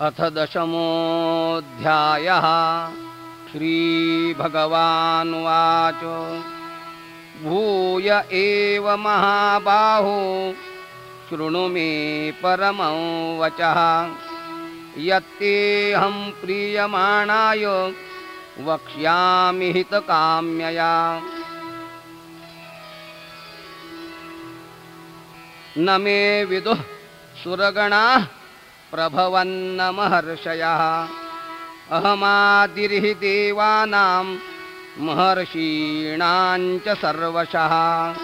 अथ दशमोऽध्यायः। श्रीभगवानुवाच। भूय एव महाबाहो शृणु मे परमं वचः। यत्तेऽहं प्रीयमाणाय वक्ष्यामि हितकाम्यया। न मे विदुः सुरगणाः प्रभवन्न महर्षयः अहमादिर्हि देवानां महर्षीणां च सर्वशः।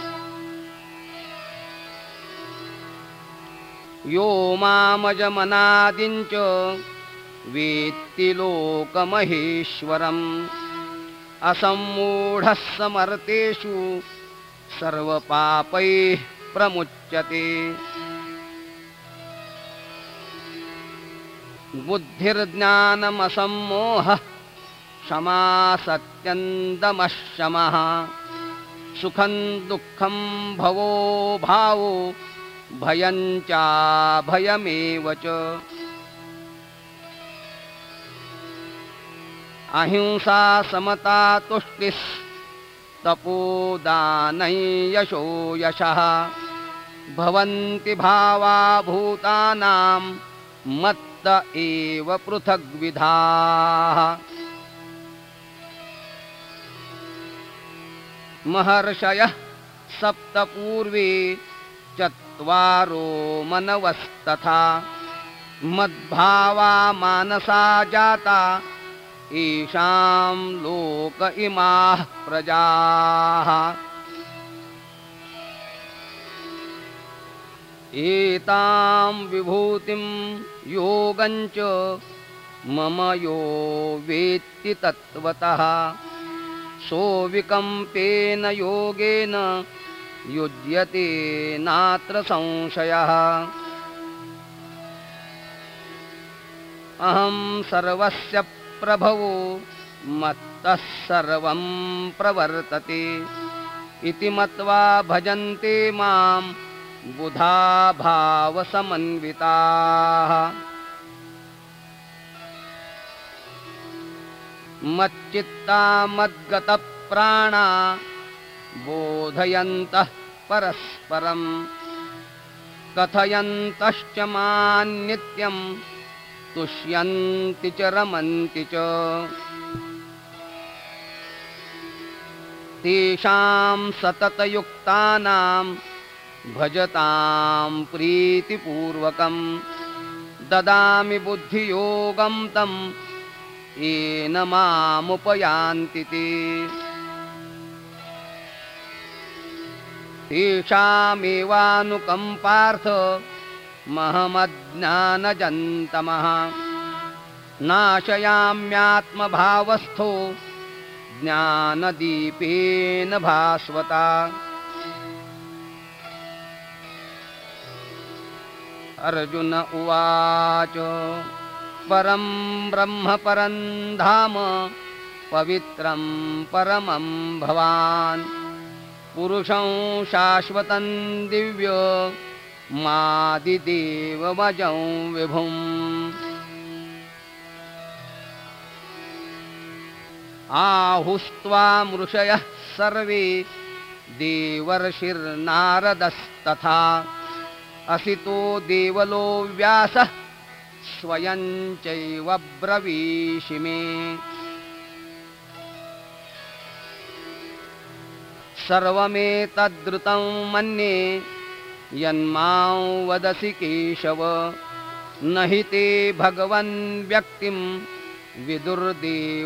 यो मामजमनादिञ्च वेत्ति लोकमहेश्वरम्। असम्मूढः समर्तेषु सर्वपापैः प्रमुच्यते बुद्धिर्ज्ञानमसम्मोहः सुखं दुःखं भवो भावो भयं चाभयमेव च। अहिंसा समता तुष्टिस्तपोदानै यशो यशः। भवन्ति भावा भूतानां एव पृथग्विधाः। महर्षयः सप्तपूर्वे चत्वारो मनवस्तथा। मद्भावा मानसा जाता येषां लोक इमाः प्रजाः एतां विभूतिं योगञ्च मम यो वेत्ति तत्त्वतः। सोऽविकम्पेन योगेन युज्यते नात्र संशयः। अहं सर्वस्य प्रभवो मत्तः सर्वं प्रवर्तते। इति मत्वा भजन्ते मां बुधा भावसमन्विताः मच्चित्ता मद्गतप्राणा बोधयन्तः परस्परं कथयन्तश्च मान्नित्यं तुष्यन्ति च रमन्ति च। तेषां सततयुक्तानां भजतां प्रीतिपूर्वकं ददामि बुद्धियोगं तं येन मामुपयान्ति ते। तेषामेवानुकम्पार्थ महमज्ञानजन्तमः। नाशयाम्यात्मभावस्थो ज्ञानदीपेन भास्वता अर्जुन उवाच परं ब्रह्म परं धाम पवित्रं परमं भवान्। पुरुषं शाश्वतं दिव्य मादिदेवमजं विभुम्। आहुस्त्वा मृषयः सर्वे देवर्षिर्नारदस्तथा असितो देवलो व्यासः स्वयं चैव ब्रवीषि मे। सर्वमेतद्रुतं मन्ये यन्मां वदसि केशव न हि ते भगवन् व्यक्तिं विदुर्देवानदानवाः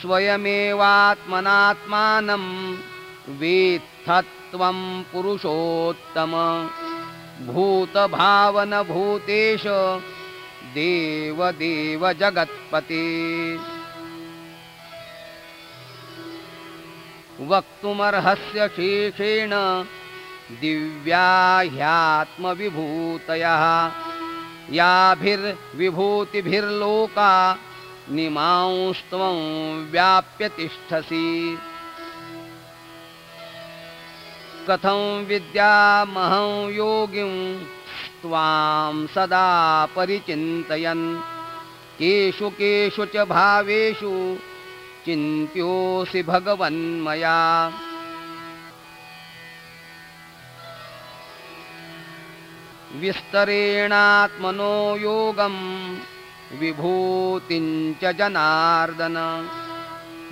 स्वयमेवात्मनात्मानं वेत्थत्वं पुरुषोत्तम। भूतभावनभूतेश देवदेव जगत्पते वक्तुमर्हस्य शेषेण दिव्या ह्यात्मविभूतयः याभिर्विभूतिभिर्लोका निमांस्त्वं व्याप्य तिष्ठसि। कथं विद्यामहं योगिं त्वां सदा परिचिन्तयन्। केषु केषु च भावेषु चिन्त्योऽसि भगवन्मया। विस्तरेणात्मनो योगं विभूतिं च जनार्दन।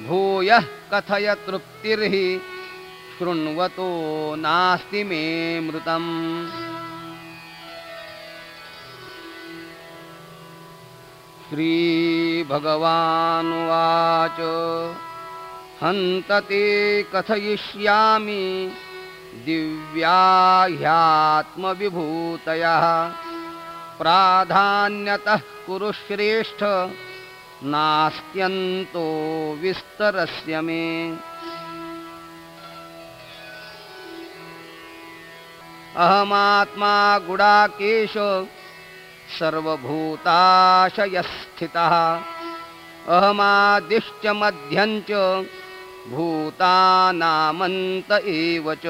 भूयः कथय तृप्तिर्हि शृण्वतो नास्ति मे मृतम्। श्रीभगवानुवाच हन्त ते कथयिष्यामि दिव्या ह्यात्मविभूतयः प्राधान्यतः कुरु श्रेष्ठ नास्त्यन्तो विस्तरस्य मे। अहमात्मा गुडाकेश सर्वभूताशयस्थितः। अहमादिश्च मध्यञ्च भूतानामन्त एव च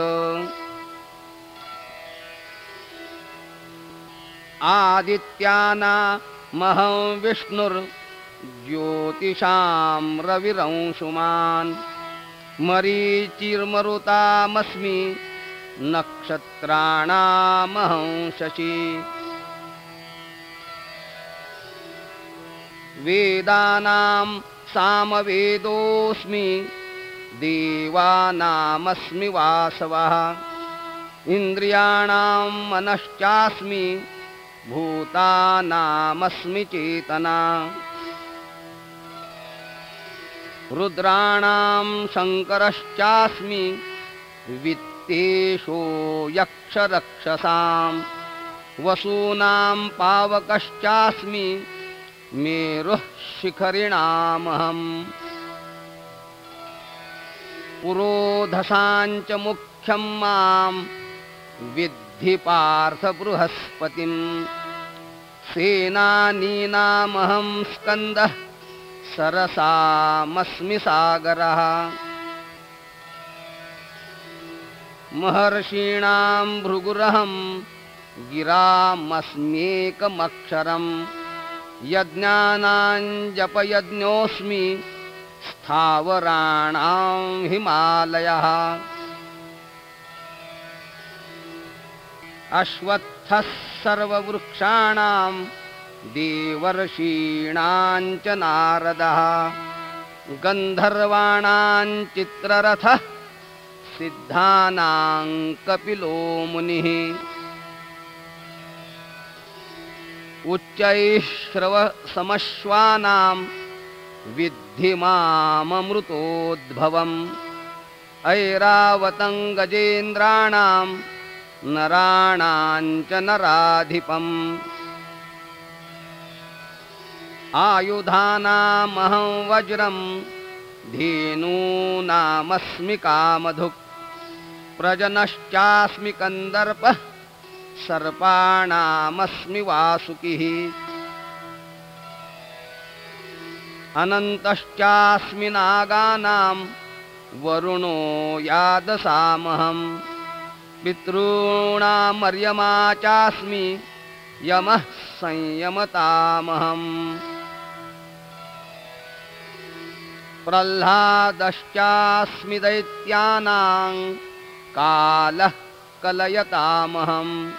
आदित्यानामहं विष्णुर्ज्योतिषां रविरंशुमान्। मरीचिर्मरुतामस्मि नक्षत्राणामहं शशि। वेदानां सामवेदोऽस्मि देवानामस्मि वासवः। इन्द्रियाणां मनश्चास्मि भूतानामस्मि चेतना। रुद्राणां शङ्करश्चास्मि वित्तेषो यक्षरक्षसां वसूनां पावकश्चास्मि मेरुः शिखरिणामहम्। पुरोधसाञ्च मुख्यं मां विद्धि पार्थबृहस्पतिं सेनानीनामहं स्कन्दः सरसामस्मि सागरः। महर्षीणां भृगुरहं गिरामस्म्येकमक्षरम् यज्ञानाञ्जपयज्ञोऽस्मि स्थावराणां हिमालयः अश्वत्थः सर्ववृक्षाणां देवर्षीणां च नारदः गन्धर्वाणां चित्ररथः सिद्धानां कपिलो मुनिः उच्चैः श्रवसमश्वानां विद्धि माममृतोद्भवम् ऐरावतं गजेन्द्राणां नराणां च नराधिपम्। आयुधानामहं वज्रं धेनूनामस्मि कामधुक्। प्रजनश्चास्मि कन्दर्पः सर्पाणामस्मि वासुकिः। अनन्तश्चास्मि नागानां वरुणो यादसामहं पितॄणामर्यमा चास्मि। यमः संयमतामहम्। प्रह्लादश्चास्मि दैत्यानां कालः कलयतामहम्।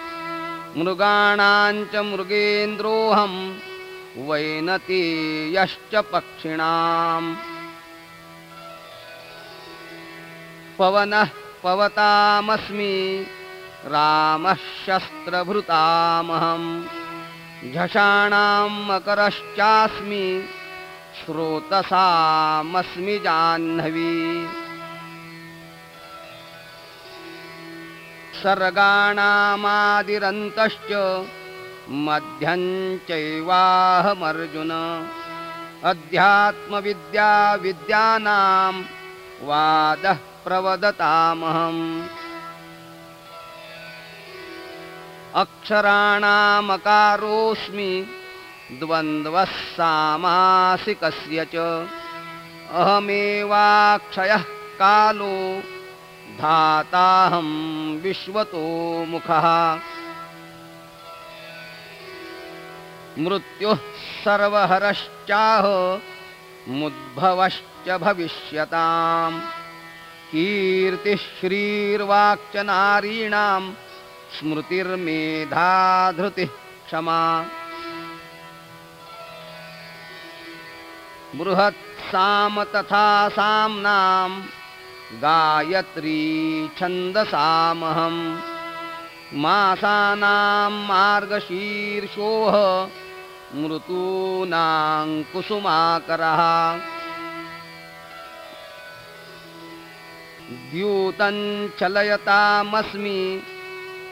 मृगाणां च मृगेन्द्रोऽहं वैनतेयश्च पक्षिणाम्। पवनः पवतामस्मि। रामः शस्त्रभृतामहं झषाणां मकरश्चास्मि। स्रोतसामस्मि जाह्नवी। सर्गाणामादिरन्तश्च मध्यं चैवाहमर्जुन। अध्यात्मविद्या विद्यानां वादः प्रवदतामहम्। अक्षराणामकारोऽस्मि द्वन्द्वः सामासिकस्य च। अहमेवाक्षयः कालो धाताहं विश्वतो मुखः। मृत्युः सर्वहरश्चाह मुद्भवश्च भविष्यताम् कीर्तिः श्रीर्वाक्च नारीणां स्मृतिर्मेधा धृतिः क्षमा बृहत्साम तथा साम्नां गायत्री छन्दसामहं मासानां मार्गशीर्षोः मृतूनां कुसुमाकरः द्यूतञ्चलयतामस्मि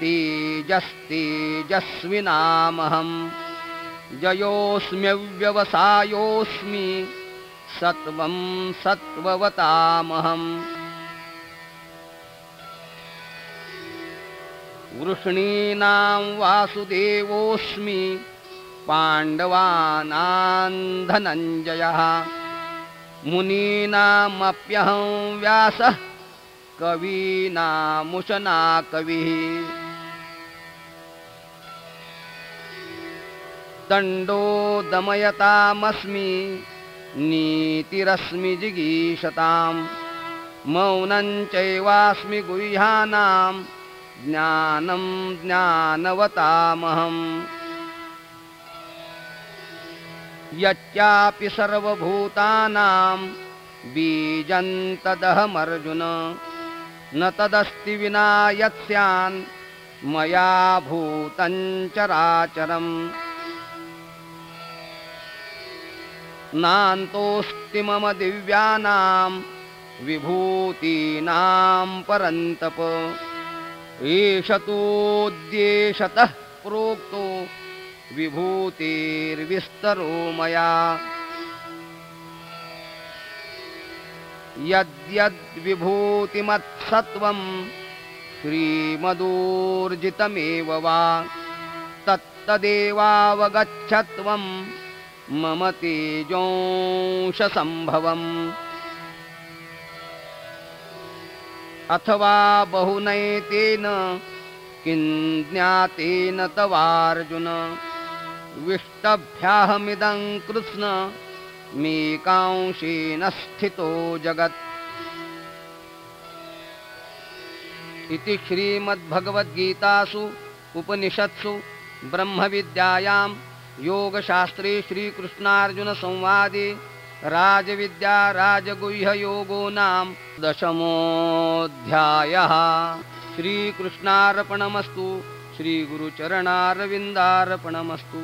तेजस्तेजस्विनामहम्। जयोऽस्म्यव्यवसायोऽस्मि सत्वं सत्त्ववतामहम्। वृष्णीनां वासुदेवोऽस्मि पाण्डवानां धनञ्जयः मुनीनामप्यहं व्यासः कवीनामुशना कविः। दण्डो दमयतामस्मि नीतिरस्मि जिगीषतां मौनं चैवास्मि गुह्यानां ज्ञानं ज्ञानवतामहम्। यच्चापि सर्वभूतानां बीजं तदहमर्जुन न तदस्ति विना यत्स्यान् मया भूतं चराचरम् नान्तोऽस्ति मम दिव्यानां विभूतीनां परन्तप। एष तोद्येशतः प्रोक्तो विभूतिर्विस्तरो मया यद्यद्विभूतिमत्सत्त्वं श्रीमदूर्जितमेव वा। तत्तदेवावगच्छत्वं मम तेजोंशसम्भवम्। अथवा बहुनैतेन किं ज्ञातेन तवार्जुन। विष्टभ्याहमिदं कृत्स्न मेकांशेन स्थितो जगत् इति श्रीमद्भगवद्गीतासु उपनिषत्सु ब्रह्मविद्यायां योगशास्त्रे श्रीकृष्णार्जुनसंवादे राजविद्या राजगुह्ययोगो नाम दशमोऽध्यायः। श्रीकृष्णार्पणमस्तु श्रीगुरुचरणारविन्दार्पणमस्तु